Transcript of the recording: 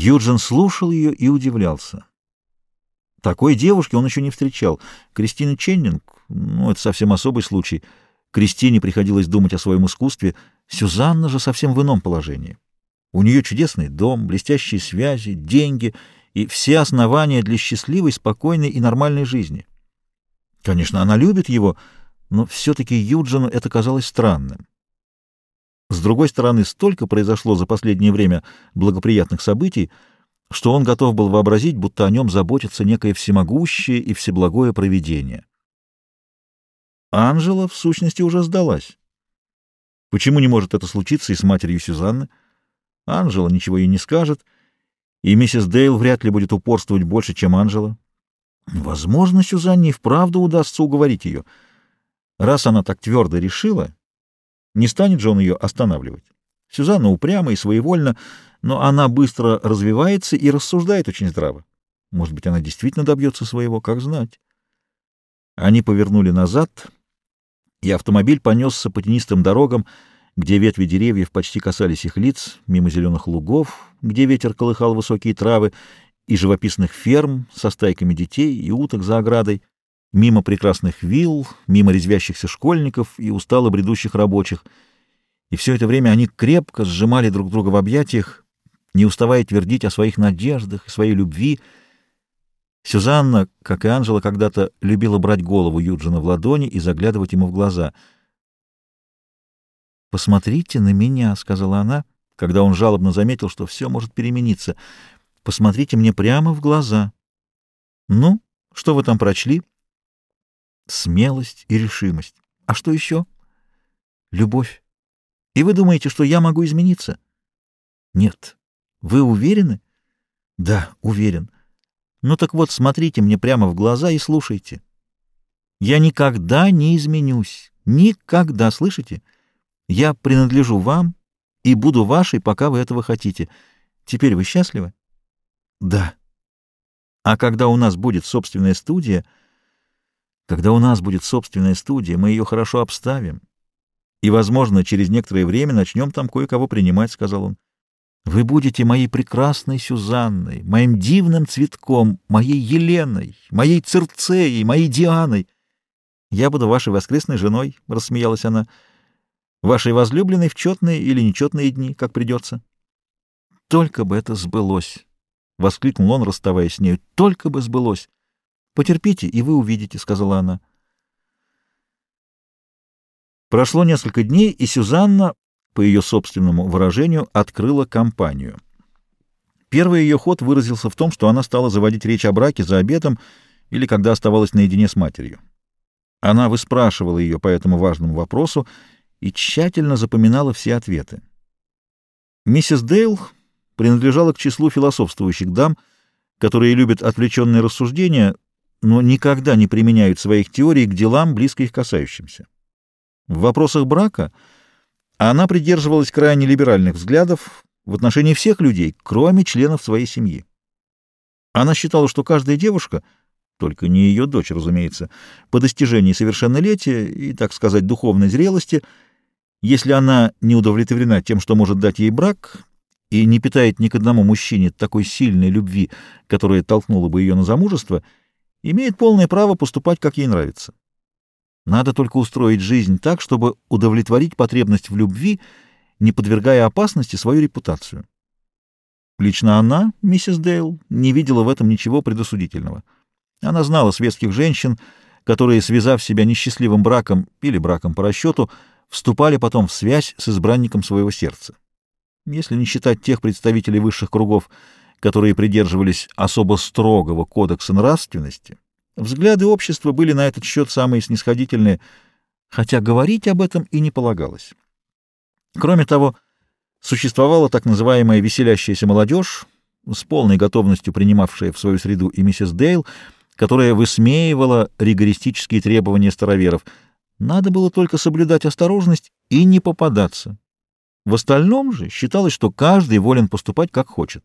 Юджин слушал ее и удивлялся. Такой девушки он еще не встречал. Кристина Ченнинг, ну, это совсем особый случай. Кристине приходилось думать о своем искусстве. Сюзанна же совсем в ином положении. У нее чудесный дом, блестящие связи, деньги и все основания для счастливой, спокойной и нормальной жизни. Конечно, она любит его, но все-таки Юджину это казалось странным. С другой стороны, столько произошло за последнее время благоприятных событий, что он готов был вообразить, будто о нем заботится некое всемогущее и всеблагое провидение. Анжела, в сущности, уже сдалась. Почему не может это случиться и с матерью Сюзанны? Анжела ничего ей не скажет, и миссис Дейл вряд ли будет упорствовать больше, чем Анжела. Возможно, Сюзанне и вправду удастся уговорить ее. Раз она так твердо решила, не станет же он ее останавливать. Сюзанна упряма и своевольна, но она быстро развивается и рассуждает очень здраво. Может быть, она действительно добьется своего, как знать. Они повернули назад, и автомобиль понесся по тенистым дорогам, где ветви деревьев почти касались их лиц, мимо зеленых лугов, где ветер колыхал высокие травы, и живописных ферм со стайками детей и уток за оградой, мимо прекрасных вилл, мимо резвящихся школьников и устало бредущих рабочих. И все это время они крепко сжимали друг друга в объятиях, не уставая твердить о своих надеждах и своей любви. Сюзанна, как и Анжела, когда-то любила брать голову Юджина в ладони и заглядывать ему в глаза. «Посмотрите на меня», — сказала она, когда он жалобно заметил, что все может перемениться. «Посмотрите мне прямо в глаза». «Ну, что вы там прочли?» Смелость и решимость. А что еще? Любовь. И вы думаете, что я могу измениться? Нет. Вы уверены? Да, уверен. Ну так вот, смотрите мне прямо в глаза и слушайте. Я никогда не изменюсь. Никогда, слышите? Я принадлежу вам и буду вашей, пока вы этого хотите. Теперь вы счастливы? Да. А когда у нас будет собственная студия — когда у нас будет собственная студия, мы ее хорошо обставим. И, возможно, через некоторое время начнем там кое-кого принимать, — сказал он. Вы будете моей прекрасной Сюзанной, моим дивным цветком, моей Еленой, моей Цирцеей, моей Дианой. Я буду вашей воскресной женой, — рассмеялась она, — вашей возлюбленной в четные или нечетные дни, как придется. Только бы это сбылось, — воскликнул он, расставаясь с нею, — только бы сбылось. Потерпите, и вы увидите, — сказала она. Прошло несколько дней, и Сюзанна, по ее собственному выражению, открыла компанию. Первый ее ход выразился в том, что она стала заводить речь о браке за обедом или когда оставалась наедине с матерью. Она выспрашивала ее по этому важному вопросу и тщательно запоминала все ответы. Миссис Дейл принадлежала к числу философствующих дам, которые любят отвлеченные рассуждения, но никогда не применяют своих теорий к делам, близко их касающимся. В вопросах брака она придерживалась крайне либеральных взглядов в отношении всех людей, кроме членов своей семьи. Она считала, что каждая девушка, только не ее дочь, разумеется, по достижении совершеннолетия и, так сказать, духовной зрелости, если она не удовлетворена тем, что может дать ей брак, и не питает ни к одному мужчине такой сильной любви, которая толкнула бы ее на замужество — имеет полное право поступать, как ей нравится. Надо только устроить жизнь так, чтобы удовлетворить потребность в любви, не подвергая опасности свою репутацию. Лично она, миссис Дейл, не видела в этом ничего предосудительного. Она знала светских женщин, которые, связав себя несчастливым браком или браком по расчету, вступали потом в связь с избранником своего сердца. Если не считать тех представителей высших кругов, которые придерживались особо строгого кодекса нравственности, взгляды общества были на этот счет самые снисходительные, хотя говорить об этом и не полагалось. Кроме того, существовала так называемая веселящаяся молодежь, с полной готовностью принимавшая в свою среду и миссис Дейл, которая высмеивала ригористические требования староверов. Надо было только соблюдать осторожность и не попадаться. В остальном же считалось, что каждый волен поступать как хочет.